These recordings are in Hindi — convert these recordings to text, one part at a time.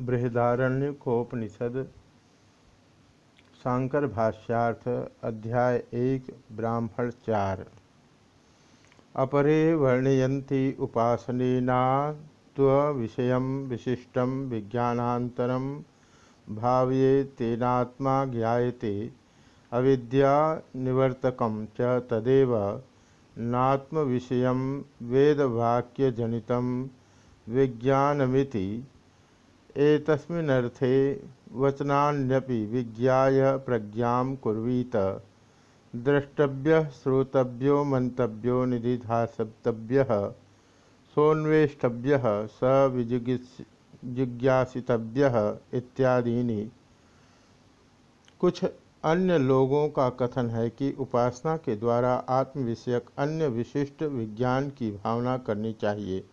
बृहदारण्यकोपनिषद शांकर भाष्यार्थ अध्याय एक, ब्राह्मण चार। अपरे वर्णयती उपासनेनात्विषय विशिष्ट विज्ञानातर भाव्ये तेनात्मा ज्ञाते अविद्या निवर्तक च तदेव नात्म विषय वेदवाक्यजनित विज्ञानमिति एतस्मिन्नर्थे वचनान्यपि विज्ञाय प्रज्ञा कुर्वीत। द्रष्टव्य, श्रोतव्यो मंतव्यो निधिध्यासव्य सोन्वेष्टव्य, स जिज्ञासितव्य इत्यादि कुछ अन्य लोगों का कथन है कि उपासना के द्वारा आत्म विषयक अन्य विशिष्ट विज्ञान की भावना करनी चाहिए।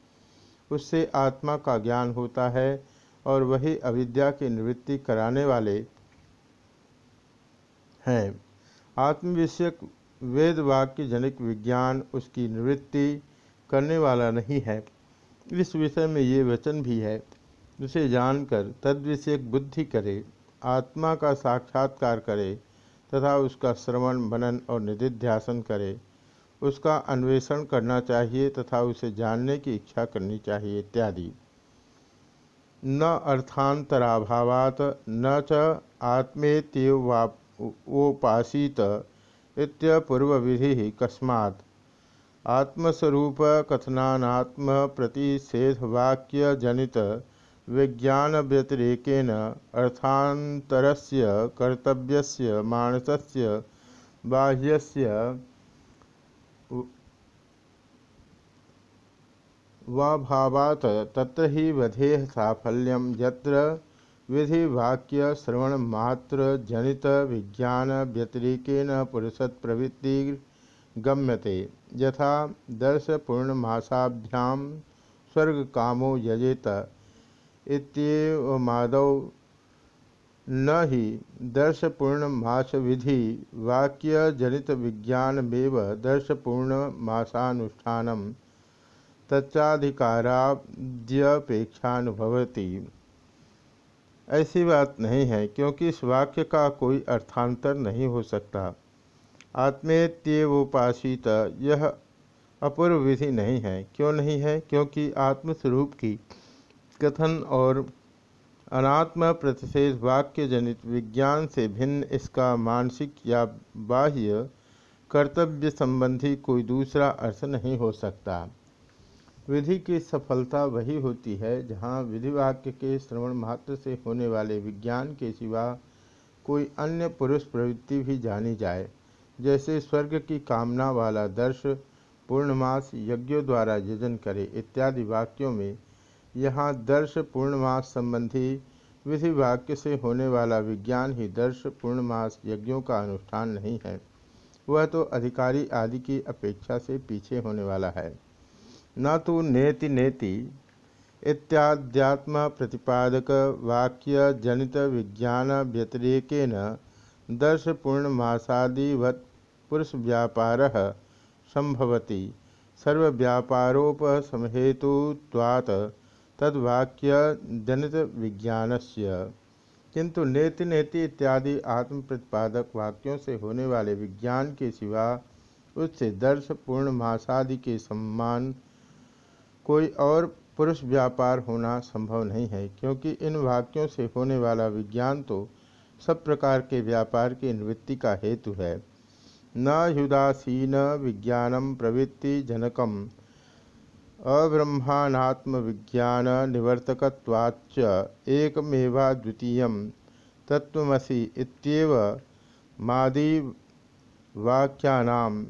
उससे आत्मा का ज्ञान होता है और वही अविद्या की निवृत्ति कराने वाले हैं। आत्मविषयक वेद वाक्य जनिक विज्ञान उसकी निवृत्ति करने वाला नहीं है। इस विषय में ये वचन भी है। उसे जानकर तद्विषयक बुद्धि करे, आत्मा का साक्षात्कार करे तथा उसका श्रवण, मनन और निधिध्यासन करे। उसका अन्वेषण करना चाहिए तथा उसे जानने की इच्छा करनी चाहिए, इत्यादि। न अर्थांतराभावात न च आत्मेत्यवोपासीत इत्यपूर्वविधि कस्मात्। आत्मस्वरूप कथनात्म प्रतिषेधवाक्य जनित विज्ञान व्यतिरेकेन अर्थांतरस्य कर्तव्यस्य मानसस्य बाह्यस्य वाभावात तत्र ही वधेह साफल्यम यत्र विधिवाक्य श्रवणमात्र जनित विज्ञान व्यतिरेकेन पुरुषत प्रवृत्ति गम्यते यथा दर्शपूर्णमासाभ्याम स्वर्ग कामो यजेत इतमादौ न ही दर्शपूर्णमास विधि वाक्य जनित विज्ञानमेव दर्शपूर्णमासानुष्ठानम। तच्चाधिकाराद्यपेक्षानुभवती। ऐसी बात नहीं है, क्योंकि इस वाक्य का कोई अर्थांतर नहीं हो सकता। आत्मेत्यवोपासित, यह अपूर्व विधि नहीं है। क्यों नहीं है? क्योंकि आत्मस्वरूप की कथन और अनात्म प्रतिषेध वाक्य जनित विज्ञान से भिन्न इसका मानसिक या बाह्य कर्तव्य संबंधी कोई दूसरा अर्थ नहीं हो सकता। विधि की सफलता वही होती है जहाँ विधिवाक्य के श्रवण मात्र से होने वाले विज्ञान के सिवा कोई अन्य पुरुष प्रवृत्ति भी जानी जाए। जैसे स्वर्ग की कामना वाला दर्श पूर्णमास यज्ञों द्वारा यजन करे इत्यादि वाक्यों में यहाँ दर्श पूर्णमास संबंधी विधि वाक्य से होने वाला विज्ञान ही दर्श पूर्णमास यज्ञों का अनुष्ठान नहीं है। वह तो अधिकारी आदि की अपेक्षा से पीछे होने वाला है। न तो नेति नेति इत्याध्यात्म प्रतिपादक वाक्य जनित विज्ञान व्यतिरेकेन दर्श पूर्णमासादिवत् पुरुष व्यापार संभवती सर्वव्यापारोपसमहेतुत्वात् तद्वाक्य जनित विज्ञानस्य किंतु नेति नेति इत्यादि आत्म प्रतिपादक वाक्यों से होने वाले विज्ञान के सिवा उससे दर्श पूर्णमासादि के सम्मान कोई और पुरुष व्यापार होना संभव नहीं है, क्योंकि इन वाक्यों से होने वाला विज्ञान तो सब प्रकार के व्यापार की निवृत्ति का हेतु है। न युदासीन विज्ञानम प्रवृत्ति जनकम अब्रह्मात्म विज्ञान निवर्तकवाच्च एकमेवा द्वितीय तत्वसी मादी वाक्यानाम।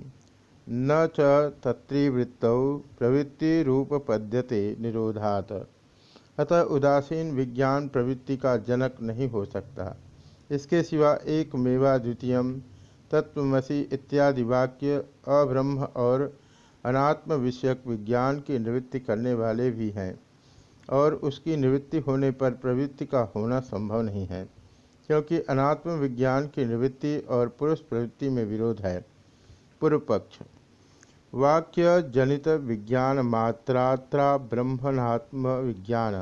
न च तत्वृत्तौ प्रवृत्तिरूपपद्यते निरोधात। अतः उदासीन विज्ञान प्रवृत्ति का जनक नहीं हो सकता। इसके सिवा एक मेवा द्वितीय तत्वमसी इत्यादि वाक्य अब्रह्म और अनात्म विषयक विज्ञान की निवृत्ति करने वाले भी हैं और उसकी निवृत्ति होने पर प्रवृत्ति का होना संभव नहीं है, क्योंकि अनात्म विज्ञान की निवृत्ति और पुरुष प्रवृत्ति में विरोध है। पूर्व पक्ष वाक्य जनित विज्ञान मात्रात्रा ब्रह्मणात्म विज्ञान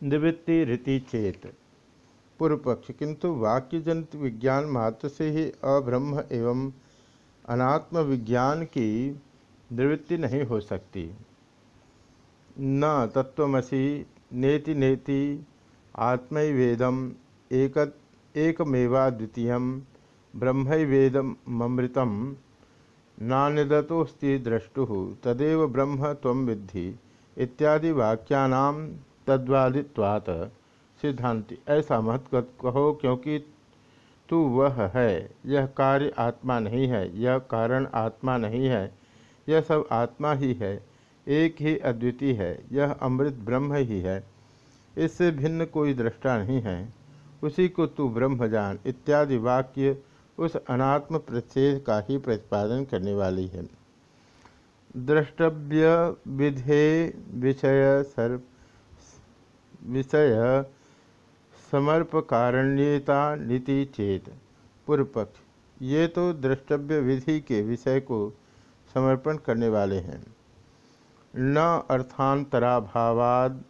निवृत्ति रीति चेत पूर्व पक्ष किंतु वाक्य जनित विज्ञान मात्र से ही अब्रह्म एवं अनात्म विज्ञान की निवृत्ति नहीं हो सकती। न तत्वमसी नेति नेति आत्मवेदम एक एकमेवा द्वितीय ब्रह्मवेदमृतम नान्यदतोस्ति द्रष्टु, तदेव ब्रह्म तम विद्धि, इत्यादि वाक्यानाम तद्वादित्वात्। सिद्धांति ऐसा मत कहो क्योंकि तू वह है। यह कार्य आत्मा नहीं है, यह कारण आत्मा नहीं है, यह सब आत्मा ही है, एक ही अद्वितीय है, यह अमृत ब्रह्म ही है। इससे भिन्न कोई दृष्टा नहीं है। उसी को तू ब्रह्म जान इत्यादि वाक्य उस अनात्म प्रतिषेध का ही प्रतिपादन करने वाली है। द्रष्टव्य विधे विषय सर्व विषय समर्पकारण्यता नीति चेत पूर्वपक्ष। ये तो द्रष्टव्य विधि के विषय को समर्पण करने वाले हैं। न अर्थांतराभावाद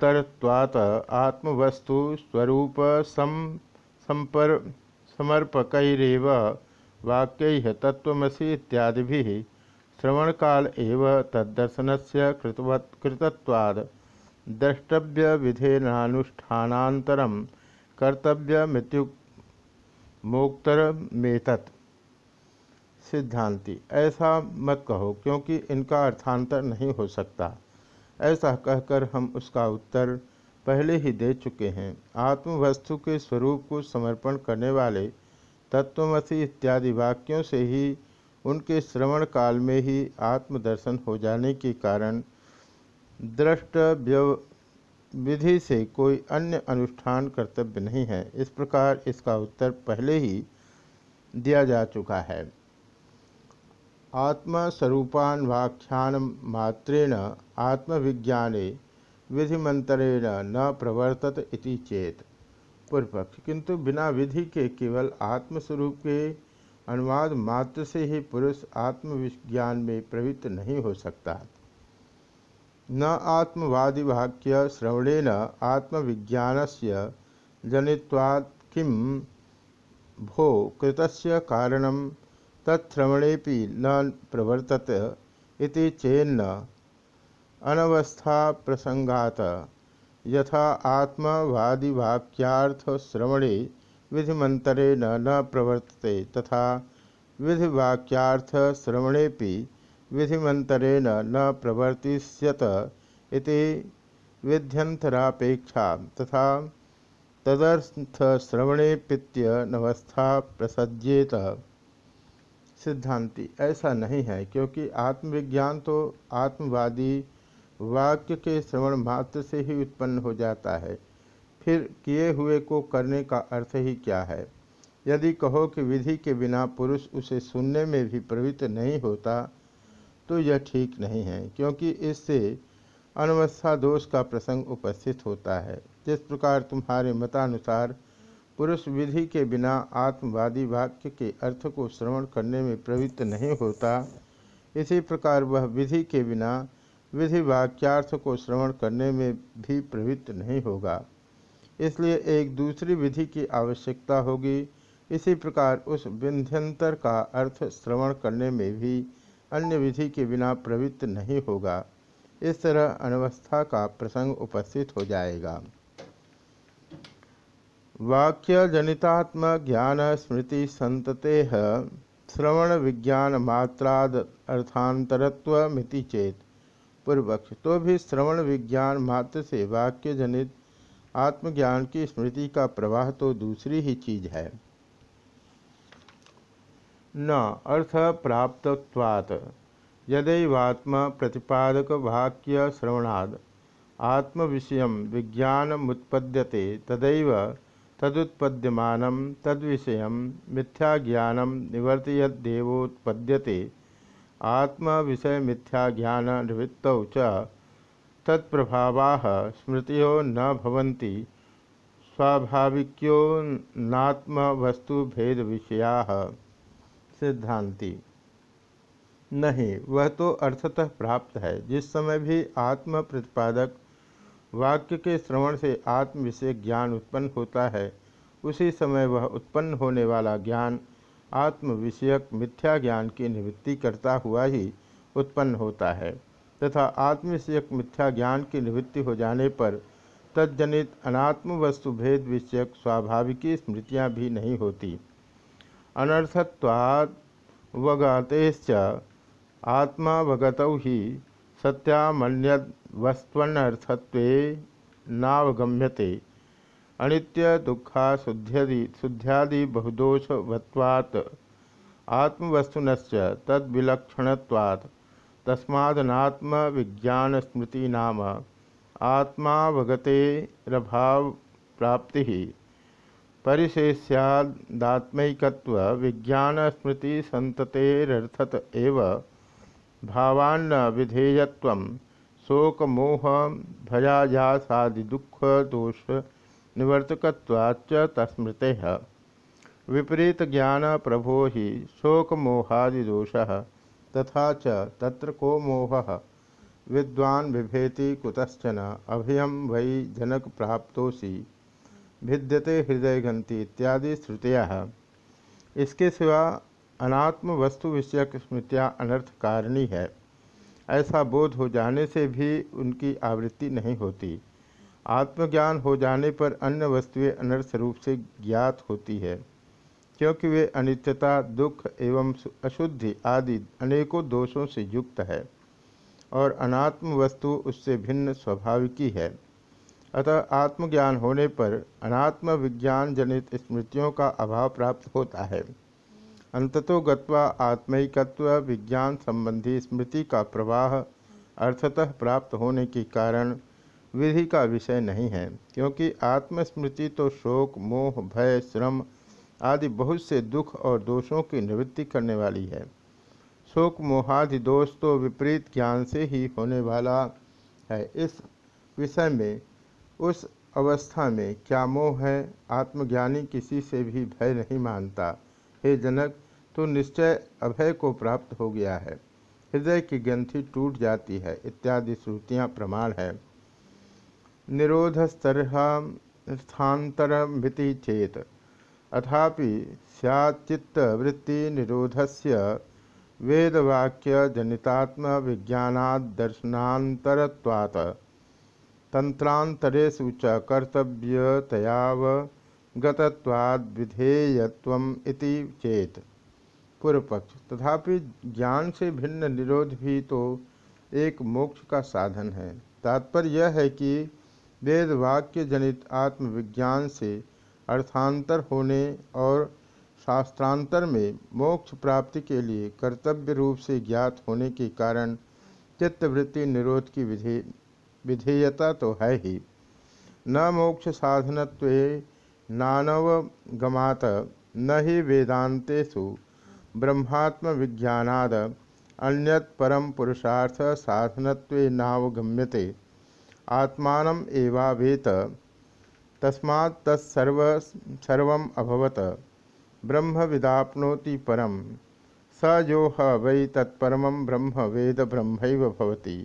इत्युक्तोत्तरत्वात् आत्मवस्तु स्वरूप सम संपर वाक्य तत्वसी इत्यादि श्रवण काल एव तदर्शन से कृतवाद द्रष्टव्य विधेनानुष्ठानांतरम कर्तव्य मृत्यु मोक्तर मेतत सिद्धांति ऐसा मत कहो, क्योंकि इनका अर्थांतर नहीं हो सकता। ऐसा कहकर हम उसका उत्तर पहले ही दे चुके हैं। आत्मवस्तु के स्वरूप को समर्पण करने वाले तत्वमसी इत्यादि वाक्यों से ही उनके श्रवण काल में ही आत्मदर्शन हो जाने के कारण दृष्ट विधि से कोई अन्य अनुष्ठान कर्तव्य नहीं है। इस प्रकार इसका उत्तर पहले ही दिया जा चुका है। आत्मस्वरूपान व्याख्यान मात्रेण आत्मविज्ञाने विधिमंत्रेण न प्रवर्तत इति चेत। पूर्वपक्ष, किंतु बिना विधि के केवल आत्मस्वरूप के अनुवाद मात्र से ही पुरुष आत्मविज्ञान में प्रवृत्त नहीं हो सकता। न आत्मवादी वाक्य श्रवणेन आत्मविज्ञान से जनित्वात् किम भो कृतस्य कारणम तत्श्रवणेपि न प्रवर्तत इति चेन्न अनवस्था प्रसंगात। यथा आत्मवादिवाक्यार्थश्रवणे विधिमंतरेण न न प्रवर्तते तथा विधिवाक्यार्थश्रवणेपि विधिमंतरेण न प्रवर्तिष्यत इति विध्यंतरापेक्षा तथा तदर्थश्रवणे पित्य नवस्था प्रसज्येत। सिद्धांति, ऐसा नहीं है, क्योंकि आत्मविज्ञान तो आत्मवादी वाक्य के श्रवण मात्र से ही उत्पन्न हो जाता है। फिर किए हुए को करने का अर्थ ही क्या है? यदि कहो कि विधि के बिना पुरुष उसे सुनने में भी प्रवृत्त नहीं होता तो यह ठीक नहीं है, क्योंकि इससे अनवस्था दोष का प्रसंग उपस्थित होता है। जिस प्रकार तुम्हारे मतानुसार पुरुष विधि के बिना आत्मवादी वाक्य के अर्थ को श्रवण करने में प्रवृत्त नहीं होता, इसी प्रकार वह विधि के बिना विधि वाक्यार्थ को श्रवण करने में भी प्रवृत्त नहीं होगा। इसलिए एक दूसरी विधि की आवश्यकता होगी। इसी प्रकार उस विंध्यंतर का अर्थ श्रवण करने में भी अन्य विधि के बिना प्रवृत्त नहीं होगा। इस तरह अनवस्था का प्रसंग उपस्थित हो जाएगा। वाक्य जनितात्म ज्ञान स्मृति संतते श्रवण विज्ञान मात्राद अर्थांतरत्व मिति चेत पूर्वक्ष तो भी श्रवण विज्ञान मात्र से वाक्य जनित आत्मज्ञान की स्मृति का प्रवाह तो दूसरी ही चीज़ है। न अर्थ प्राप्तवात् यदैवात्म प्रतिपादक वाक्य श्रवणाद। आत्म विषय विज्ञान मुत्पद्यते तदैव तदुत्पद्यमान तद्विषय मिथ्या ज्ञान निवर्तयदेवोत्पद्यते आत्म विषय मिथ्या ज्ञान निवृत्तौ च तत्प्रभावा स्मृतियो न भवन्ति स्वाभाविक्यो नात्म वस्तु भेद विषया सिद्धांति। नहीं, वह तो अर्थतः प्राप्त है। जिस समय भी आत्म प्रतिपादक वाक्य के श्रवण से आत्म विषय ज्ञान उत्पन्न होता है, उसी समय वह उत्पन्न होने वाला ज्ञान आत्म विषयक मिथ्या ज्ञान की निवृत्ति करता हुआ ही उत्पन्न होता है तथा आत्म विषयक मिथ्या ज्ञान की निवृत्ति हो जाने पर तज्जनित अनात्म वस्तु भेद विषयक स्वाभाविकी स्मृतियाँ भी नहीं होती। अनर्थत्वाद वगतेश्च आत्मावगत ही सत्यामन्यद वस्त्वनर्थत्वे नावगम्यते। अनित्य दुखा शुद्ध्यदि, शुद्ध्यादि बहुदोषवत्वात् आत्मवस्तुनश्च तद्विलक्षणत्वात्। तस्मादनात्म विज्ञान स्मृति नाम आत्मावगतेरभाव प्राप्ति परिशेष्यादात्मकत्व विज्ञान स्मृति संततेरर्थत एव भावान्न विधेयत्व शोक मोह भयाजासादि दुख दोष निवर्तकवाच्च तस्मृते। विपरीत ज्ञान प्रभो ही शोक मोहादिदोष तथा च तत्र को मोह? विद्वान बिभेति कुतश्चन अभयम वै जनक प्राप्तोसी भिद्यते हृदय घंटी इत्यादि श्रुतियाँ इसके सिवा अनात्म वस्तु विषयक स्मृतियाँ अनर्थ कारणी है। ऐसा बोध हो जाने से भी उनकी आवृत्ति नहीं होती। आत्मज्ञान हो जाने पर अन्य वस्तुएँ अनर्थ रूप से ज्ञात होती है, क्योंकि वे अनित्यता, दुख एवं अशुद्धि आदि अनेकों दोषों से युक्त है, और अनात्म वस्तु उससे भिन्न स्वाभाविकी है अतः आत्मज्ञान होने पर अनात्म विज्ञान जनित स्मृतियों का अभाव प्राप्त होता है। अंततो गत्वा आत्मिकत्व विज्ञान संबंधी स्मृति का प्रवाह अर्थतः प्राप्त होने के कारण विधि का विषय नहीं है, क्योंकि आत्मस्मृति तो शोक, मोह, भय, श्रम आदि बहुत से दुख और दोषों की निवृत्ति करने वाली है। शोक, मोहादि दोष तो विपरीत ज्ञान से ही होने वाला है। इस विषय में, उस अवस्था में क्या मोह है, आत्मज्ञानी किसी से भी भय नहीं मानता। हे जनक तो निश्चय अभय को प्राप्त हो गया है। हृदय की ग्रंथि टूट जाती है, इत्यादि श्रुतियाँ प्रमाण है। निरोधस्तर्हार्थान्तरमिति चेत। अथापि सैच्चित्तवृत्ति निरोधस्य वेदवाक्यजनितात्मविज्ञानादर्शनान्तरत्वात् तंत्रांतरेषु च कर्तव्यतयावगतत्वाद्विधेयत्वम् इति चेत। पूर्वपक्ष। तथापि ज्ञान से भिन्न निरोध भी तो एक मोक्ष का साधन है। तात्पर्य यह है कि वेद वाक्य जनित आत्मविज्ञान से अर्थांतर होने और शास्त्रांतर में मोक्ष प्राप्ति के लिए कर्तव्य रूप से ज्ञात होने के कारण चित्तवृत्ति निरोध की विधे, विधेयता तो है ही। न मोक्ष साधनत्व नानवगमात, न ही वेदांतेषु ब्रह्मात्म विज्ञानाद अन्यत परम पुरुषार्थ साधनत्व नावगम्यते। आत्मान एवावेत तस्मात् तत्सर्व अभवत। ब्रह्म विदाप्नोति परम स जो ह वै तत्परम ब्रह्म वेद ब्रह्म भवति।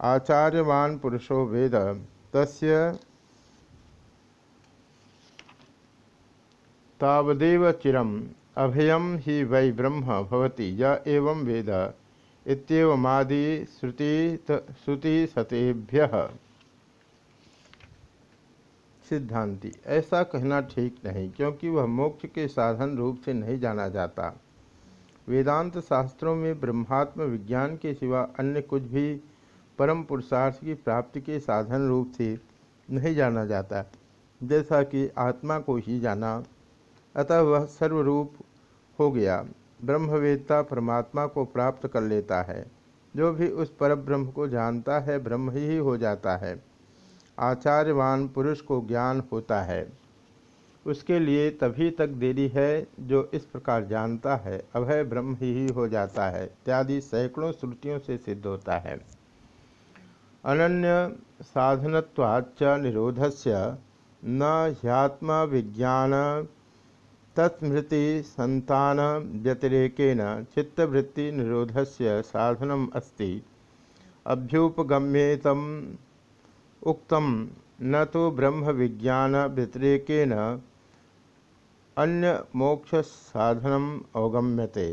आचार्यवान पुरुषो वेद, तस्य तावदेव चिरम अभयम ही वै ब्रह्म भवति, य एवं वेद। श्रुति श्रुति सतेभ्य। सिद्धांति, ऐसा कहना ठीक नहीं, क्योंकि वह मोक्ष के साधन रूप से नहीं जाना जाता। वेदांत शास्त्रों में ब्रह्मात्म विज्ञान के सिवा अन्य कुछ भी परम पुरुषार्थ की प्राप्ति के साधन रूप से नहीं जाना जाता, जैसा कि आत्मा को ही जाना। अतः वह सर्वरूप हो गया। ब्रह्मवेदता परमात्मा को प्राप्त कर लेता है। जो भी उस पर ब्रह्म को जानता है, ब्रह्म ही हो जाता है। आचार्यवान पुरुष को ज्ञान होता है। उसके लिए तभी तक देरी है जो इस प्रकार जानता है। अभय ब्रह्म ही हो जाता है। इत्यादि सैकड़ों श्रुतियों से सिद्ध होता है। अनन्य साधनवाच्च निरोधस्य न ह्यात्म विज्ञान तत्स्मृति संतान व्यतिरेकेन चित्तवृत्ति निरोधस्य साधनम अस्ति अभ्युपगम्येतम उक्तम न तो ब्रह्म विज्ञान व्यतिरेकेन अन्य मोक्ष साधनम अवगम्यते।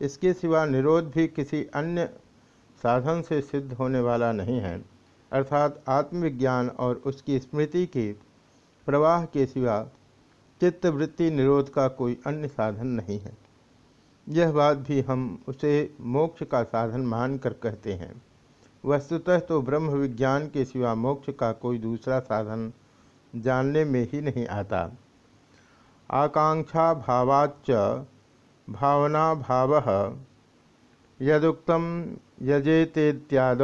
इसके सिवा निरोध भी किसी अन्य साधन से सिद्ध होने वाला नहीं है। अर्थात आत्मविज्ञान और उसकी स्मृति के प्रवाह के सिवा चित्तवृत्ति निरोध का कोई अन्य साधन नहीं है। यह बात भी हम उसे मोक्ष का साधन मानकर कहते हैं। वस्तुतः तो ब्रह्म विज्ञान के सिवा मोक्ष का कोई दूसरा साधन जानने में ही नहीं आता। आकांक्षा भावाच भावना भाव यदुक्त यजेतेत्याद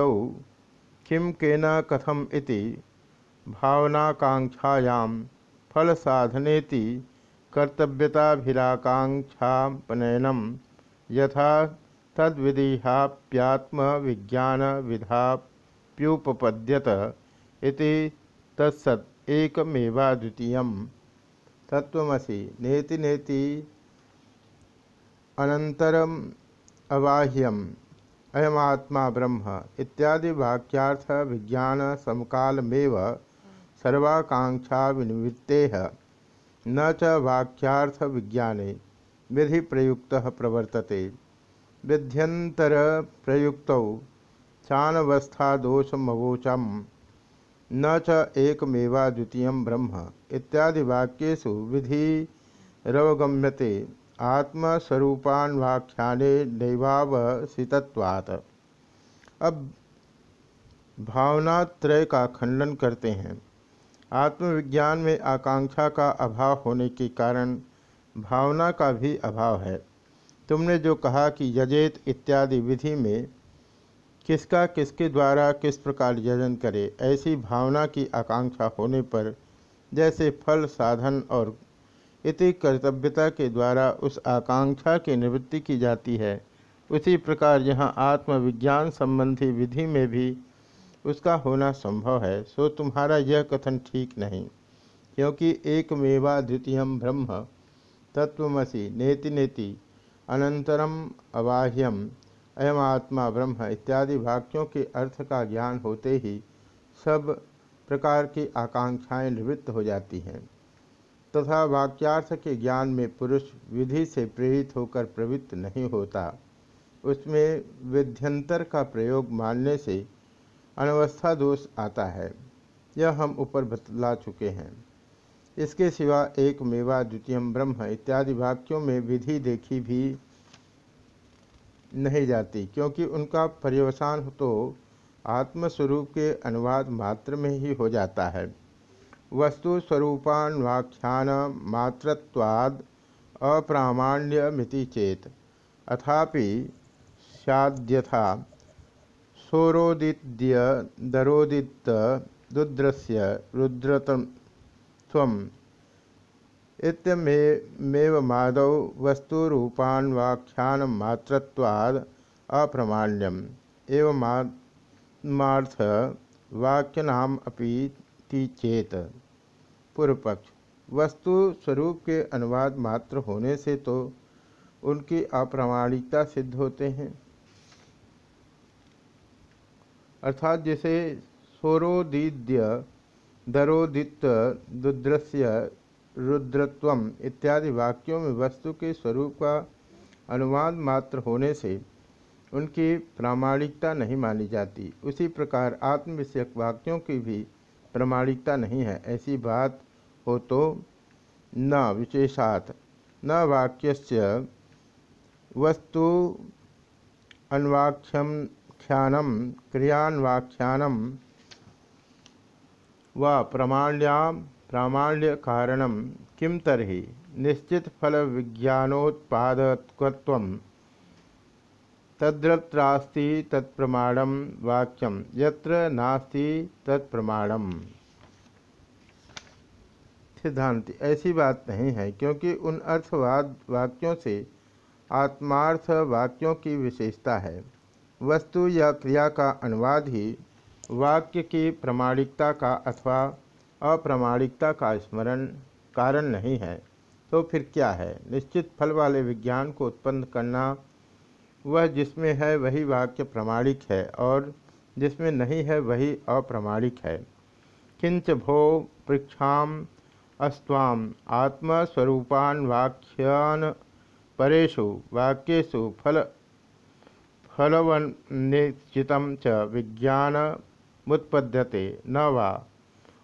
किं केन कथम इति भावनाकांक्षायां फल साधनेति कर्तव्यताभिराकांक्षापनयनम यथा तद्विदिहाप्यात्म विज्ञान विधाप्युपपद्यत इति तत्सत् एकमेवाद्वितीयम्। तत्वसी नेति नेति अनंतरम अबाह्यम, अयमात्मा ब्रह्म इत्यादि वाक्यार्थ विज्ञान समकालमेव सर्वाकांक्षा विनिवृत्ते न च वाक्यार्थ विज्ञाने विधि प्रयुक्त प्रवर्तते। विध्यंतर प्रयुक्त चानवस्था दोषमवोचम न च एकमेवा द्वितीय ब्रह्म इत्यादि वाक्यु विधि रवगम्यते आत्मस्वरूपान्वाख्याने नैवावसितत्वात् अब भावनात्रय का खंडन करते हैं। आत्मविज्ञान में आकांक्षा का अभाव होने के कारण भावना का भी अभाव है। तुमने जो कहा कि यजेत इत्यादि विधि में किसका किसके द्वारा किस प्रकार यजन करे, ऐसी भावना की आकांक्षा होने पर जैसे फल, साधन और इति कर्तव्यता के द्वारा उस आकांक्षा की निवृत्ति की जाती है, उसी प्रकार यहाँ आत्मविज्ञान संबंधी विधि में भी उसका होना संभव है, सो तुम्हारा यह कथन ठीक नहीं। क्योंकि एक मेवा द्वितीय ब्रह्म तत्वमसी नेति नेति, अनंतरम अबाह्यम अयम आत्मा ब्रह्म इत्यादि वाक्यों के अर्थ का ज्ञान होते ही सब प्रकार की आकांक्षाएँ निवृत्त हो जाती हैं। तथा वाक्यार्थ के ज्ञान में पुरुष विधि से प्रेरित होकर प्रवृत्त नहीं होता, उसमें विध्यंतर का प्रयोग मानने से अनवस्था दोष आता है। यह हम ऊपर बतला चुके हैं। इसके सिवा एक मेवा द्वितीय ब्रह्म इत्यादि वाक्यों में विधि देखी भी नहीं जाती, क्योंकि उनका पर्यवसान तो आत्मस्वरूप के अनुवाद मात्र में ही हो जाता है। वस्तु स्वरूपान्वाख्यान मात्रत्वाद अप्रामाण्यमिति चेत। अथापि सद्यथा सौरोदिद्य दरोदित रुद्रस्य रुद्रतम इत्यमेवमादौ वस्तुरूपान्वाख्यान मात्रत्वाद अप्रमाण्यम। एवमात्मार्थ वाक्यनाम चेत पूर्व पक्ष वस्तु स्वरूप के अनुवाद मात्र होने से तो उनकी अप्रामाणिकता सिद्ध होते हैं। अर्थात जैसे सोरोदिद्य दरोदित दुद्रस्य रुद्रत्व इत्यादि वाक्यों में वस्तु के स्वरूप का अनुवाद मात्र होने से उनकी प्रामाणिकता नहीं मानी जाती। उसी प्रकार आत्म विषयक वाक्यों की भी प्रामाणिकता नहीं है। ऐसी बात हो तो न विशेषात, न वाक्यस्य वस्तु अन्वाख्यम ख्यानम क्रियान्वाख्यानम व प्रमाण्याम प्रामाण्य कारण किम तरी निश्चित फल विज्ञानोत्पादकत्व तद्रत्रास्ति तत्प्रमाणम वाक्यम, यत्र नास्ति तत्प्रमाणम। सिद्धांति, ऐसी बात नहीं है, क्योंकि उन अर्थवाद वाक्यों से आत्मार्थ वाक्यों की विशेषता है। वस्तु या क्रिया का अनुवाद ही वाक्य की प्रमाणिकता का अथवा अप्रामाणिकता का स्मरण कारण नहीं है। तो फिर क्या है? निश्चित फल वाले विज्ञान को उत्पन्न करना, वह जिसमें है वही वाक्य प्रमाणिक है और जिसमें नहीं है वही अप्रमाणिक है। किंच भो पृक्षा अस्वाम आत्मस्वरूपान वाक्यान परेशु वाक्यु फल फलवनिश्चित च विज्ञान मुत्पद्यते न वा?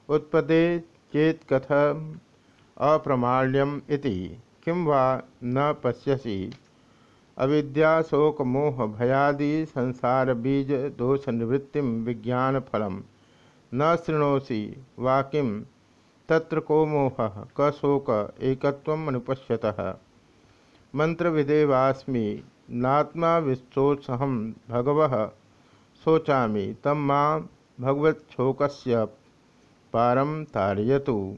उत्पदे चेत कथम अप्रमाण्यम किं वा न पश्यसि? अविद्याशोकमोह भयादि संसार बीज दोष निवृत्ति विज्ञान फलम न शृणोसी वा किं? तत्र को मोह? क शोक अनुपश्यतः। मंत्र विदेवास्मी नात्मा विश्वोत्सहम भगव शोचा तम माँ भगवत्शोकस्य पारम तारयतु।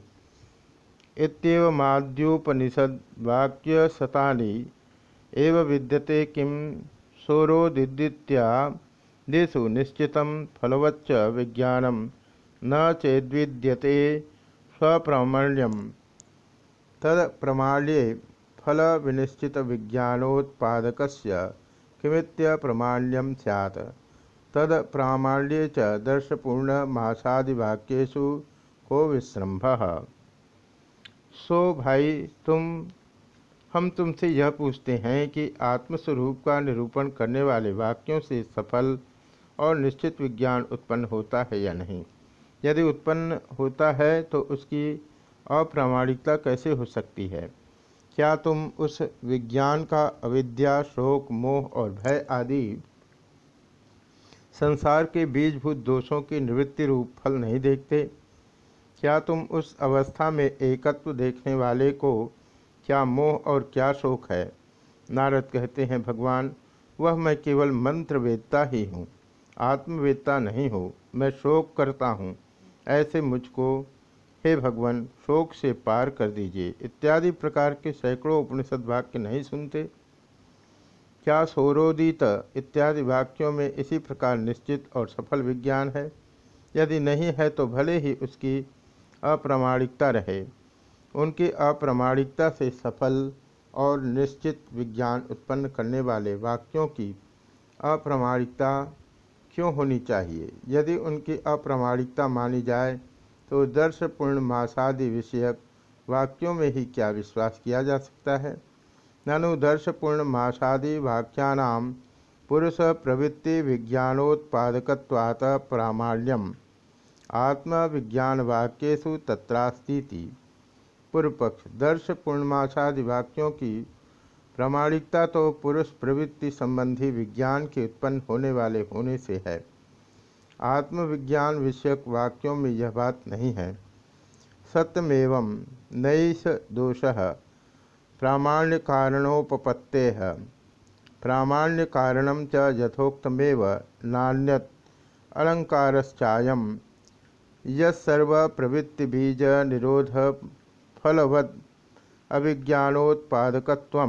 इत्येवमाद्योपनिषद्वाक्यशतानि एव विद्यते किं सोरोदिद्यादिषु निश्चित फलवच्च विज्ञानं न चेद्विद्यते स्वप्रामण्यम तद प्रमाण्ये फल विनिश्चित विज्ञानोत्पादक किमित्य प्रमाण्यम सैत् तद प्रामाण्ये च दर्शपूर्ण मासादिवाक्यु को विश्रम्भ? सो भाई, तुम, हम तुमसे यह पूछते हैं कि आत्मस्वरूप का निरूपण करने वाले वाक्यों से सफल और निश्चित विज्ञान उत्पन्न होता है या नहीं? यदि उत्पन्न होता है तो उसकी अप्रामाणिकता कैसे हो सकती है? क्या तुम उस विज्ञान का अविद्या, शोक, मोह और भय आदि संसार के बीजभूत दोषों की निवृत्ति रूप फल नहीं देखते? क्या तुम उस अवस्था में एकत्व देखने वाले को क्या मोह और क्या शोक है? नारद कहते हैं, भगवान, वह मैं केवल मंत्र वेदता ही हूँ आत्मवेदता नहीं हो, मैं शोक करता हूँ। ऐसे मुझको हे भगवान, शोक से पार कर दीजिए। इत्यादि प्रकार के सैकड़ों उपनिषद वाक्य नहीं सुनते। क्या सौरोदित इत्यादि वाक्यों में इसी प्रकार निश्चित और सफल विज्ञान है? यदि नहीं है तो भले ही उसकी अप्रामाणिकता रहे। उनकी अप्रामाणिकता से सफल और निश्चित विज्ञान उत्पन्न करने वाले वाक्यों की अप्रामाणिकता क्यों होनी चाहिए? यदि उनकी अप्रामाणिकता मानी जाए तो दर्श मासादि विषयक वाक्यों में ही क्या विश्वास किया जा सकता है? ननु दर्श मासादि वाक्यानाम पुरुष प्रवृत्ति विज्ञानोत्पादकवात प्रामाण्यम। आत्मविज्ञान वाक्यु तत्रास्ती पूर्व पक्ष दर्श पूर्णमासादि वाक्यों की प्रामाणिकता तो पुरुष प्रवृत्ति संबंधी विज्ञान के उत्पन्न होने वाले होने से है। आत्मविज्ञान विषयक वाक्यों में यह बात नहीं है। सत्यमेव नैष दोष प्रामाण्य कारणोपत्ते प्रामाण्य कारण च यथोक्तमेव नान्यत अलंकारश्चायम यर्वप्रवृत्तिबीज निरोध फलवद अभिज्ञानोत्पादकत्व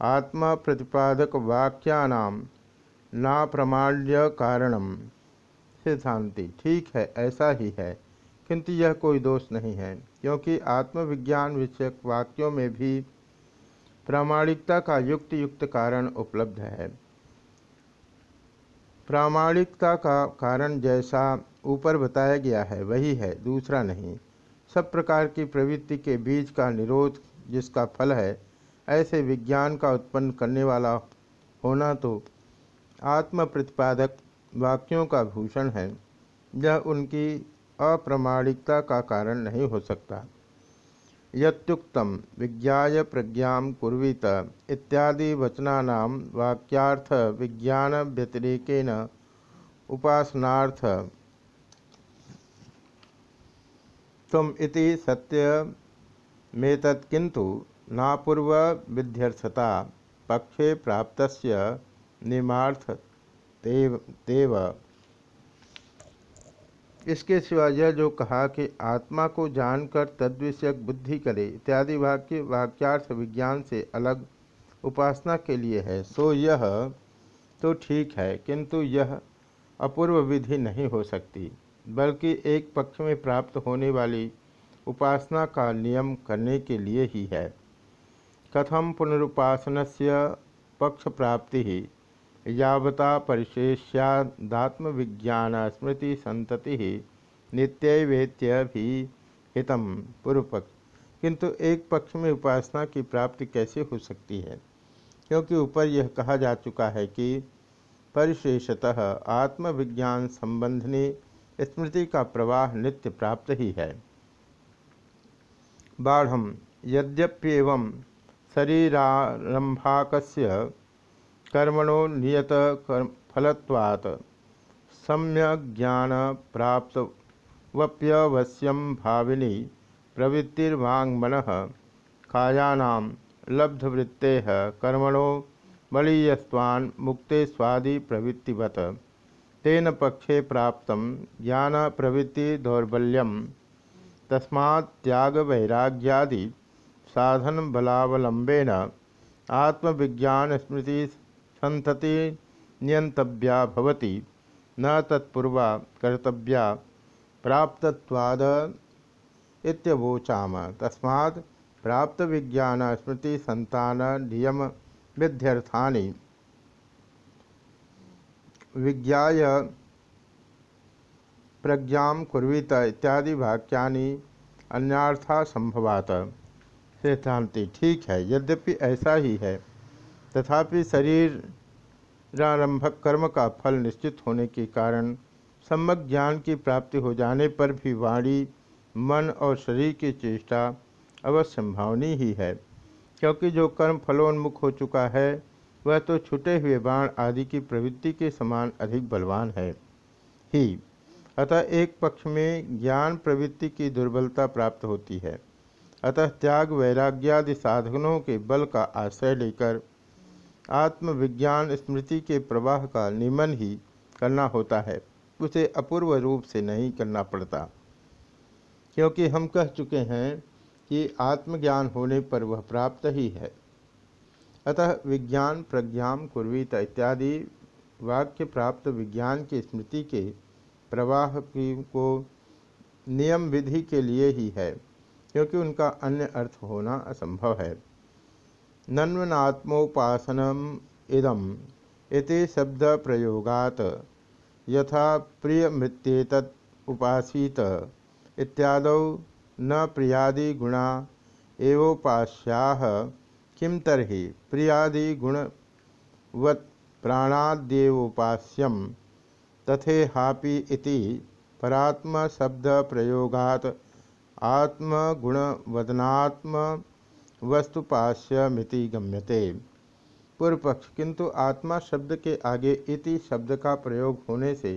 आत्मा प्रतिपादक वाक्यानाम ना प्रमाण्य कारणम सिद्धांति ठीक है, ऐसा ही है। किंतु यह कोई दोष नहीं है, क्योंकि आत्मविज्ञान विषयक वाक्यों में भी प्रामाणिकता का युक्त युक्त कारण उपलब्ध है। प्रामाणिकता का कारण जैसा ऊपर बताया गया है, वही है, दूसरा नहीं। सब प्रकार की प्रवृत्ति के बीज का निरोध जिसका फल है, ऐसे विज्ञान का उत्पन्न करने वाला होना तो आत्म प्रतिपादक वाक्यों का भूषण है, यह उनकी अप्रमाणिकता का कारण नहीं हो सकता। युक्तम विज्ञा प्रज्ञा कुर्वीत इत्यादि वचना वाक्यार्थ विज्ञान व्यतिरेकेन उपासनार्थ तम इति सत्य मेतत्किंतु नापूर्व विध्यर्थता पक्षे प्राप्तस्य निमार्थ देव देव। इसके सिवा यह जो कहा कि आत्मा को जानकर तद्विषयक बुद्धि करे, इत्यादि वाक्य, वाक्यार्थ विज्ञान से अलग उपासना के लिए है, सो यह तो ठीक है, किंतु यह अपूर्व विधि नहीं हो सकती, बल्कि एक पक्ष में प्राप्त होने वाली उपासना का नियम करने के लिए ही है। कथम पुनरुपासन से पक्ष प्राप्ति यावता परिशेष्यादात्म विज्ञान स्मृति संतति नित्यवेत्य भी हितम पूर्वपक्ष। किंतु एक पक्ष में उपासना की प्राप्ति कैसे हो सकती है? क्योंकि ऊपर यह कहा जा चुका है कि परिशेषतः आत्मविज्ञान संबंधनी स्मृति का प्रवाह नित्य प्राप्त ही है। बाढ़ यद्यप्यव शरीरारंभाक कर्मणो नियत कर्म फलत्वात्। सम्यक ज्ञान प्राप्त वप्यवश्यम भाविनी प्रवृत्तिर्वांग मन कायानाम लब्धवृत्ते कर्मणो बलीयस्वान् मुक्ते स्वादि प्रवृत्तिवत। तेन पक्षे प्राप्त ज्ञान प्रवृत्ति दौर्बल्यम तस्मा त्याग वैराग्यादि साधन बलावलंबेन आत्मविज्ञान स्मृति संतति नियंतव्या न तत्पूर्वा कर्तव्या प्राप्तवाद इत्यवोचाम। तस्मा प्राप्त विज्ञान स्मृति संतान नियम विध्यर्थानि। विज्ञा प्रज्ञा कुरीत इत्यादि वाक्यानि अन्यार्था संभवात सिद्धांति, ठीक है, यद्यपि ऐसा ही है। तथापि शरीर प्रारंभक कर्म का फल निश्चित होने के कारण सम्यक ज्ञान की प्राप्ति हो जाने पर भी वाणी, मन और शरीर की चेष्टा अवश्यंभावनी ही है। क्योंकि जो कर्म फलोन्मुख हो चुका है, वह तो छुटे हुए बाण आदि की प्रवृत्ति के समान अधिक बलवान है। ही। अतः एक पक्ष में ज्ञान प्रवृत्ति की दुर्बलता प्राप्त होती है। अतः त्याग वैराग्यादि साधनों के बल का आश्रय लेकर आत्मविज्ञान स्मृति के प्रवाह का निमन ही करना होता है। उसे अपूर्व रूप से नहीं करना पड़ता। क्योंकि हम कह चुके हैं कि आत्मज्ञान होने पर वह प्राप्त ही है। अतः विज्ञान प्रज्ञा कुर्वीत इत्यादि वाक्य प्राप्त विज्ञान की स्मृति के प्रवाह की, को नियम विधि के लिए ही है, क्योंकि उनका अन्य अर्थ होना असंभव है। नन्वनात्मोपासनम इदम इति शब्द प्रयोगात यथा प्रिय मृत्येत उपासीत इत्याद न प्रियादि गुणा एवोपास्या किम तरी प्रियादिगुणवत् प्राणाद्यवोपास्यम तथेहापि इति परात्म शब्द प्रयोगात आत्मगुणवदनात्म वस्तुपाश्यमिति गम्यते। पूर्व पक्ष किंतु आत्मा शब्द के आगे इति शब्द का प्रयोग होने से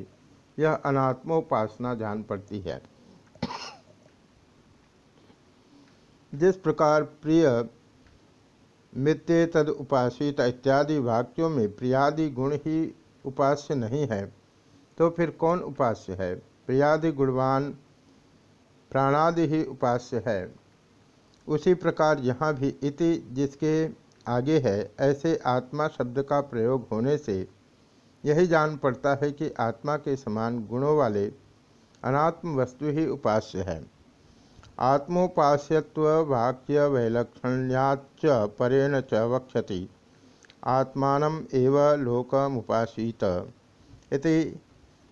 यह अनात्मोपासना जान पड़ती है। जिस प्रकार प्रिय मित्य तद उपासित इत्यादि वाक्यों में प्रियादि गुण ही उपास्य नहीं है तो फिर कौन उपास्य है? प्रियादि गुणवान प्राणादि ही उपास्य है। उसी प्रकार यहाँ भी इति जिसके आगे है, ऐसे आत्मा शब्द का प्रयोग होने से यही जान पड़ता है कि आत्मा के समान गुणों वाले अनात्म वस्तु ही उपास्य है। आत्मोपास्यत्व वाक्य वैलक्षण्याच परेण च वक्षति आत्मान एव लोकमुपासीत इति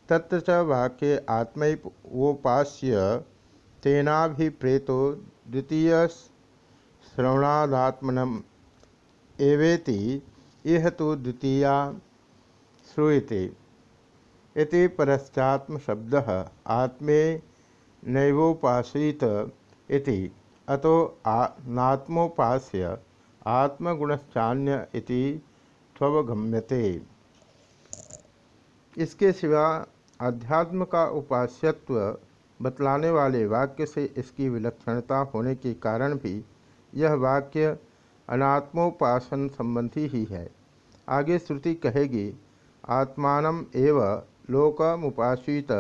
तत्र च वाक्ये आत्मोपास्य तेनाभिप्रेतो द्वितीय श्रवणादात्मनम एवेति यह तो द्वितीया श्रूयते। इति परश्चात्म शब्द आत्मे नैवोपासीत अतो नात्मोपास्य आत्मगुणश्चान्य इति इसके सिवा अध्यात्म का उपास्यत्व बतलाने वाले वाक्य से इसकी विलक्षणता होने के कारण भी यह वाक्य अनात्मोपासन संबंधी ही है। आगे श्रुति कहेगी आत्मान एव लोकमुपासित।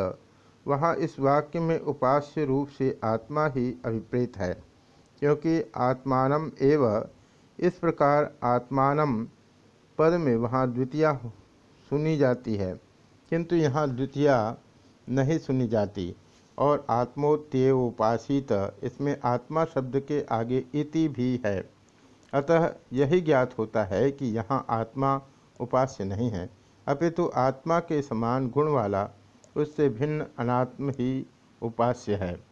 वहाँ इस वाक्य में उपास्य रूप से आत्मा ही अभिप्रेत है, क्योंकि आत्मान एव इस प्रकार आत्मान पद में वहाँ द्वितीय सुनी जाती है, किंतु यहाँ द्वितीय नहीं सुनी जाती। और आत्मोत्येवोपासित इसमें आत्मा शब्द के आगे इति भी है। अतः यही ज्ञात होता है कि यहाँ आत्मा उपास्य नहीं है। अपितु आत्मा के समान गुण वाला, उससे भिन्न अनात्म ही उपास्य है।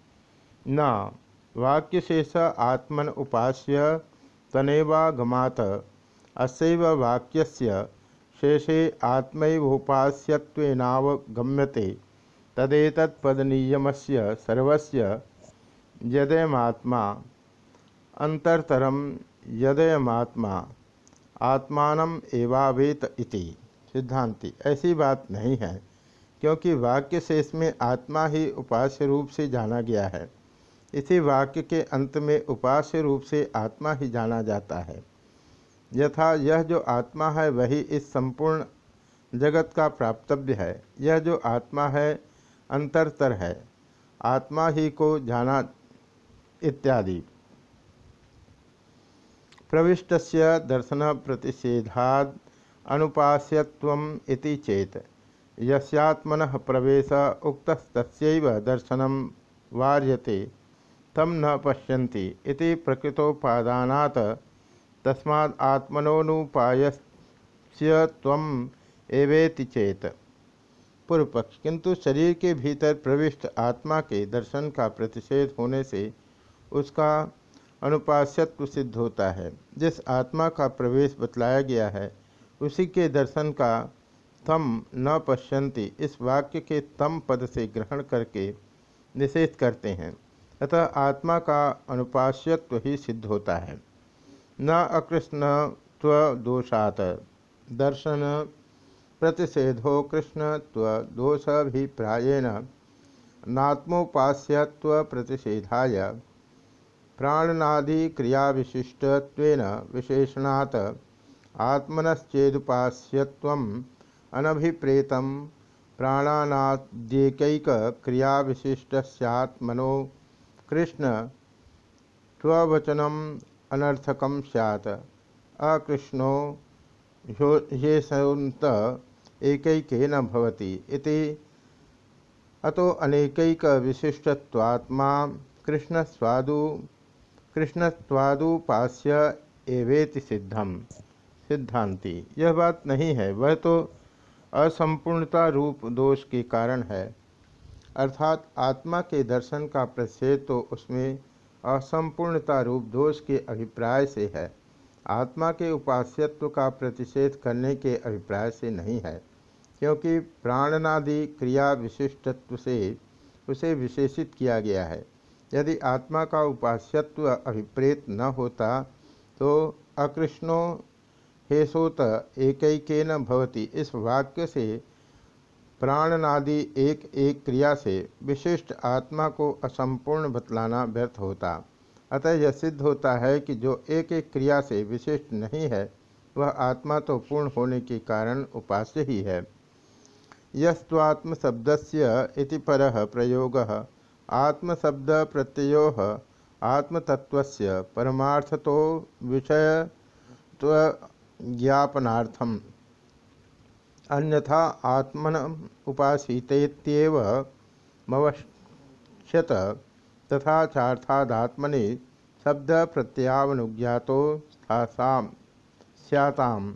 न, वाक्यशेष आत्मन उपास्य तनेवागमात अस्व वाक्यस्य शेषे आत्मैवोपास्यत्वेनावगम्यते। तदेतत्पदनियमस्य सर्वस्य यदयमात्मा अंतरतरम यदयमात्मा आत्मान एवावेत इति। सिद्धांति। ऐसी बात नहीं है, क्योंकि वाक्य शेष में आत्मा ही उपास्य रूप से जाना गया है। इसी वाक्य के अंत में उपास्य रूप से आत्मा ही जाना जाता है। यथा, यह जो आत्मा है, वही इस संपूर्ण जगत का प्राप्तव्य है। यह जो आत्मा है अंतरतर है। आत्मा ही को जाना इत्यादि। प्रविष्ट दर्शन प्रतिषेधाद अनुपास्यत्वम इति चेत, यस्यात्मन प्रवेश उक्तस्तस्यैव दर्शन वार्यते तम न पश्यन्ति इति प्रकृतोपादानात् तस्मात् आत्मनोनुपायस्य तम एवेति चेत। पूर्व पक्ष किंतु शरीर के भीतर प्रविष्ट आत्मा के दर्शन का प्रतिषेध होने से उसका अनुपास्यत्व सिद्ध होता है। जिस आत्मा का प्रवेश बतलाया गया है, उसी के दर्शन का तम न पश्यन्ति, इस वाक्य के तम पद से ग्रहण करके निषेध करते हैं। अतः आत्मा का अनुपास्यत्व ही सिद्ध होता है। न अकृष्णत्वदोषात दर्शन प्रतिषेधो कृष्णत्वदोषभिप्राएण नात्मोपास्यत्व प्रतिषेधाय प्राणनादिक्रियाविशिष्टत्वेन विशेषणात् आत्मनश्चेदुपास्यत्वम् अनभिप्रेतं प्राणानाद्यैकक्रियाविशिष्टस्यात्मनो कृष्ण स्ववचनम अनर्थकम सैत अकृष्णो ये एक भवति। इति अतो अनेकैक विशिष्टत्वात्मा कृष्णस्वादु, कृष्णस्वादुपास्य एवेति सिद्धम सिद्धांति यह बात नहीं है, वह तो असंपूर्णता रूप दोष के कारण है। अर्थात आत्मा के दर्शन का प्रच्छेद तो उसमें असंपूर्णता रूप दोष के अभिप्राय से है। आत्मा के उपास्यत्व का प्रतिषेध करने के अभिप्राय से नहीं है। क्योंकि प्राणनादि क्रिया विशिष्टत्व से उसे विशेषित किया गया है। यदि आत्मा का उपास्यत्व अभिप्रेत न होता तो अकृष्णो हेसोत एक न भवती। इस वाक्य से प्राणनादि एक एक क्रिया से विशिष्ट आत्मा को असंपूर्ण बतलाना व्यर्थ होता। अतः यह सिद्ध होता है कि जो एक एक क्रिया से विशिष्ट नहीं है, वह आत्मा तो पूर्ण होने के कारण उपास्य ही है। यस्वात्मशब्द से पर प्रयोग। आत्मशब्द प्रत्ययो आत्मतत्व परमार्थतो विषय ज्ञापनार्थम अन्यथा आत्मन उपासीतेव मवश्यत तथा चार्थादात्मनि शब्द प्रत्यावनुज्ञातो स्थासाम, स्याताम,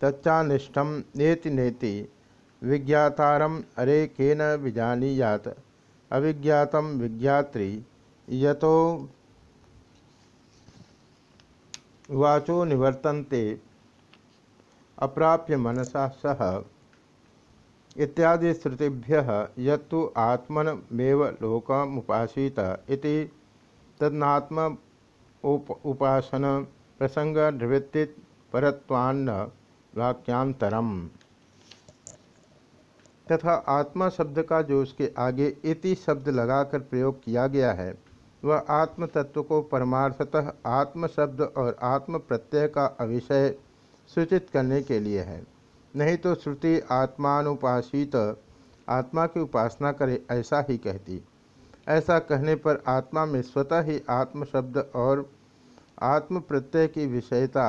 तच्चानिष्ठम नेति नेति विज्ञातारम अरे केन विजानीयात? अविज्ञातम विज्ञात्री, यतो वाचो निवर्तन्ते, अप्राप्य मनसा सह। इत्यादि श्रुतिभ्य यत्तु आत्मनमेव लोकमुपासीत इति तदनात्म उप उपासन प्रसंग निवृत्ति परत्वान्न वाक्यांतरम तथा आत्मा शब्द का जो उसके आगे इति शब्द लगाकर प्रयोग किया गया है, वह आत्म तत्व को परमार्थतः आत्म शब्द और आत्म प्रत्यय का अविषय सूचित करने के लिए है। नहीं तो श्रुति आत्मानुपासित, आत्मा की उपासना करे ऐसा ही कहती। ऐसा कहने पर आत्मा में स्वतः ही आत्म शब्द और आत्म प्रत्यय की विषयता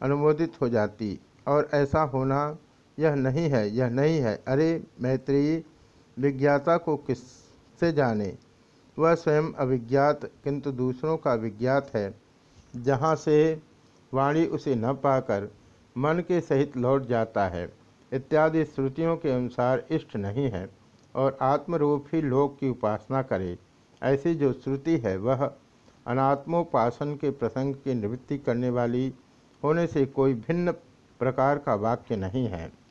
अनुमोदित हो जाती और ऐसा होना यह नहीं है, यह नहीं है। अरे मैत्रेयी विज्ञाता को किससे जाने? वह स्वयं अविज्ञात, किंतु दूसरों का विज्ञात है। जहाँ से वाणी उसे न पाकर मन के सहित लौट जाता है, इत्यादि श्रुतियों के अनुसार इष्ट नहीं है, और आत्मरूप ही लोक की उपासना करे। ऐसी जो श्रुति है, वह अनात्मोपासन के प्रसंग की निवृत्ति करने वाली होने से कोई भिन्न प्रकार का वाक्य नहीं है।